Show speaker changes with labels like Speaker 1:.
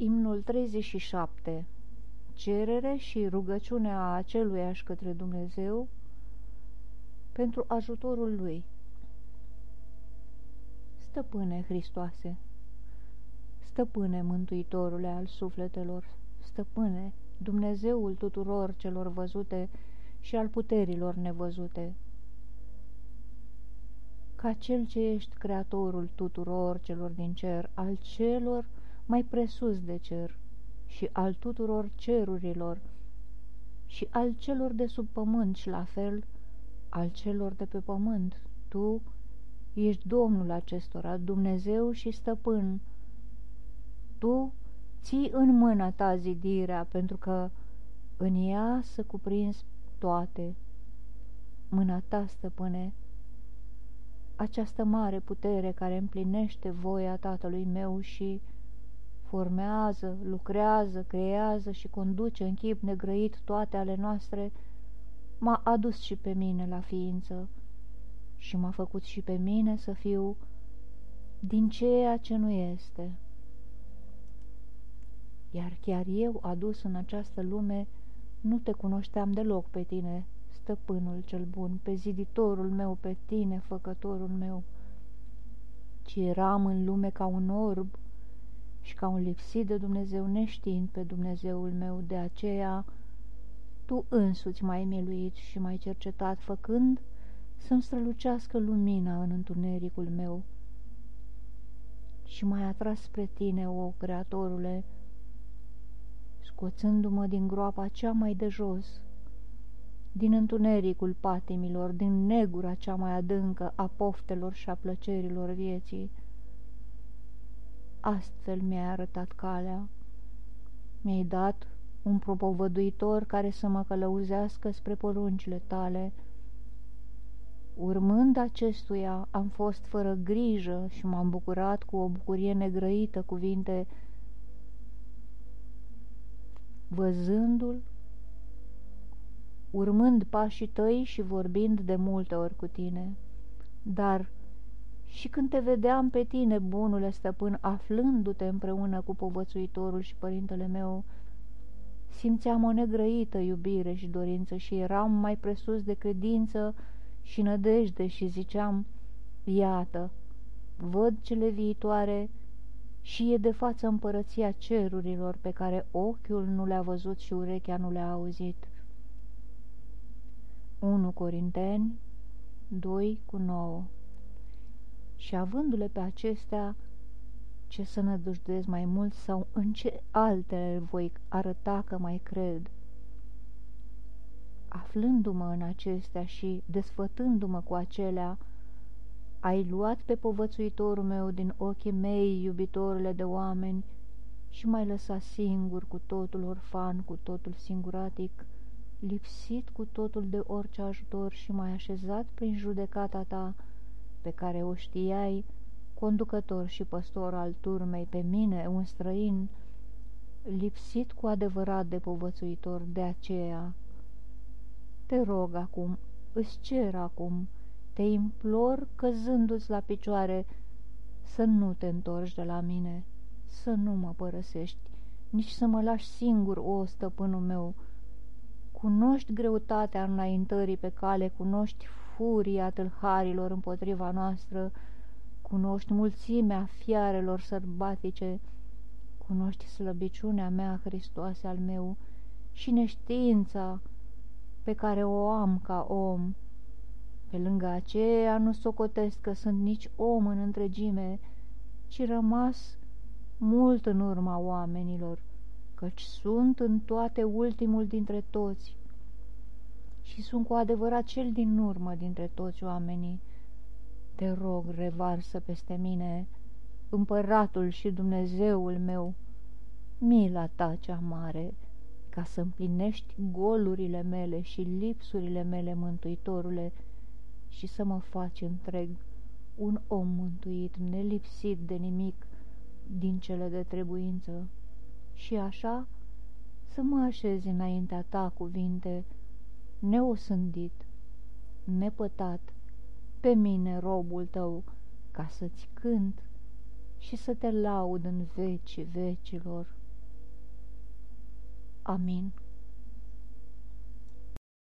Speaker 1: Imnul 37 Cerere și rugăciunea aceluiași către Dumnezeu pentru ajutorul Lui. Stăpâne Hristoase, Stăpâne Mântuitorule al sufletelor, Stăpâne, Dumnezeul tuturor celor văzute și al puterilor nevăzute, ca Cel ce ești Creatorul tuturor celor din cer, al celor mai presus de cer și al tuturor cerurilor și al celor de sub pământ și la fel al celor de pe pământ. Tu ești Domnul acestora, Dumnezeu și Stăpân. Tu ții în mâna ta zidirea, pentru că în ea să cuprins toate. Mâna ta, stăpâne, această mare putere care împlinește voia tatălui meu și formează, lucrează, creează și conduce în chip negrăit toate ale noastre, m-a adus și pe mine la ființă și m-a făcut și pe mine să fiu din ceea ce nu este. Iar chiar eu, adus în această lume, nu te cunoșteam deloc pe tine, stăpânul cel bun, pe ziditorul meu, pe tine, făcătorul meu, ci eram în lume ca un orb și ca un lipsit de Dumnezeu, neștiind pe Dumnezeul meu, de aceea tu însuți m-ai miluit și m-ai cercetat, făcând să-mi strălucească lumina în întunericul meu și m-ai atras spre tine, o Creatorule, scoțându-mă din groapa cea mai de jos, din întunericul patimilor, din negura cea mai adâncă a poftelor și a plăcerilor vieții. Astfel mi-ai arătat calea, mi-ai dat un propovăduitor care să mă călăuzească spre poruncile tale. Urmând acestuia, am fost fără grijă și m-am bucurat cu o bucurie negrăită cuvinte, văzându-l urmând pașii tăi și vorbind de multe ori cu tine. Dar și când te vedeam pe tine, bunule stăpân, aflându-te împreună cu povățuitorul și părintele meu, simțeam o negrăită iubire și dorință și eram mai presus de credință și nădejde și ziceam, iată, văd cele viitoare și e de față împărăția cerurilor pe care ochiul nu le-a văzut și urechea nu le-a auzit. 1 Corinteni 2 cu 9 Și avându-le pe acestea, ce să nădujdez mai mult sau în ce altele voi arăta că mai cred? Aflându-mă în acestea și desfătându-mă cu acelea, ai luat pe povățuitorul meu din ochii mei, iubitorule de oameni, și m-ai lăsat singur cu totul orfan, cu totul singuratic, lipsit cu totul de orice ajutor și mai așezat prin judecata ta, pe care o știai, conducător și păstor al turmei, pe mine, un străin, lipsit cu adevărat de povățuitor, de aceea. Te rog acum, îți cer acum, te implor, căzându-ți la picioare, să nu te întorci de la mine, să nu mă părăsești, nici să mă lași singur, o stăpânul meu, Cunoști greutatea înaintării pe cale, cunoști furia tâlharilor împotriva noastră, cunoști mulțimea fiarelor sărbatice, cunoști slăbiciunea mea, Hristoase al meu, și neștiința pe care o am ca om. Pe lângă aceea nu socotesc că sunt nici om în întregime, ci rămas mult în urma oamenilor căci sunt în toate ultimul dintre toți și sunt cu adevărat cel din urmă dintre toți oamenii. Te rog, revarsă peste mine, împăratul și Dumnezeul meu, mila ta cea mare, ca să împlinești golurile mele și lipsurile mele, Mântuitorule, și să mă faci întreg un om mântuit, nelipsit de nimic din cele de trebuință și așa să mă așez înaintea ta cuvinte, neosândit, nepătat, pe mine, robul tău, ca să-ți cânt și să te laud în vecii vecilor. Amin.